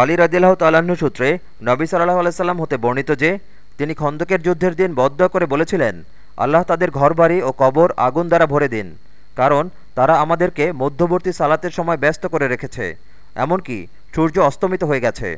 আলী রাজিল্লাহ তালাহ্ন সূত্রে নবী সাল্লাহ আলাইসাল্লাম হতে বর্ণিত যে, তিনি খন্দকের যুদ্ধের দিন বদ্ধ করে বলেছিলেন, আল্লাহ তাদের ঘরবাড়ি ও কবর আগুন দ্বারা ভরে দিন, কারণ তারা আমাদেরকে মধ্যবর্তী সালাতের সময় ব্যস্ত করে রেখেছে, এমনকি সূর্য অস্তমিত হয়ে গেছে।